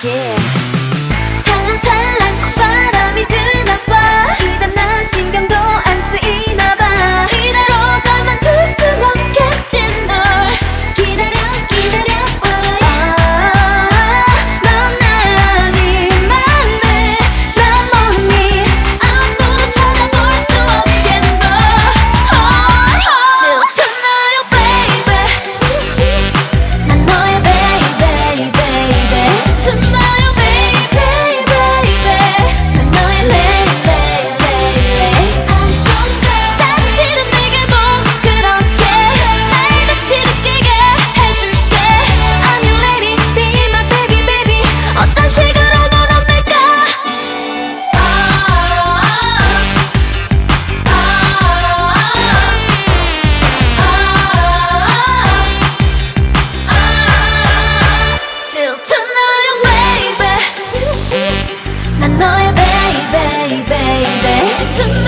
again. Tonight.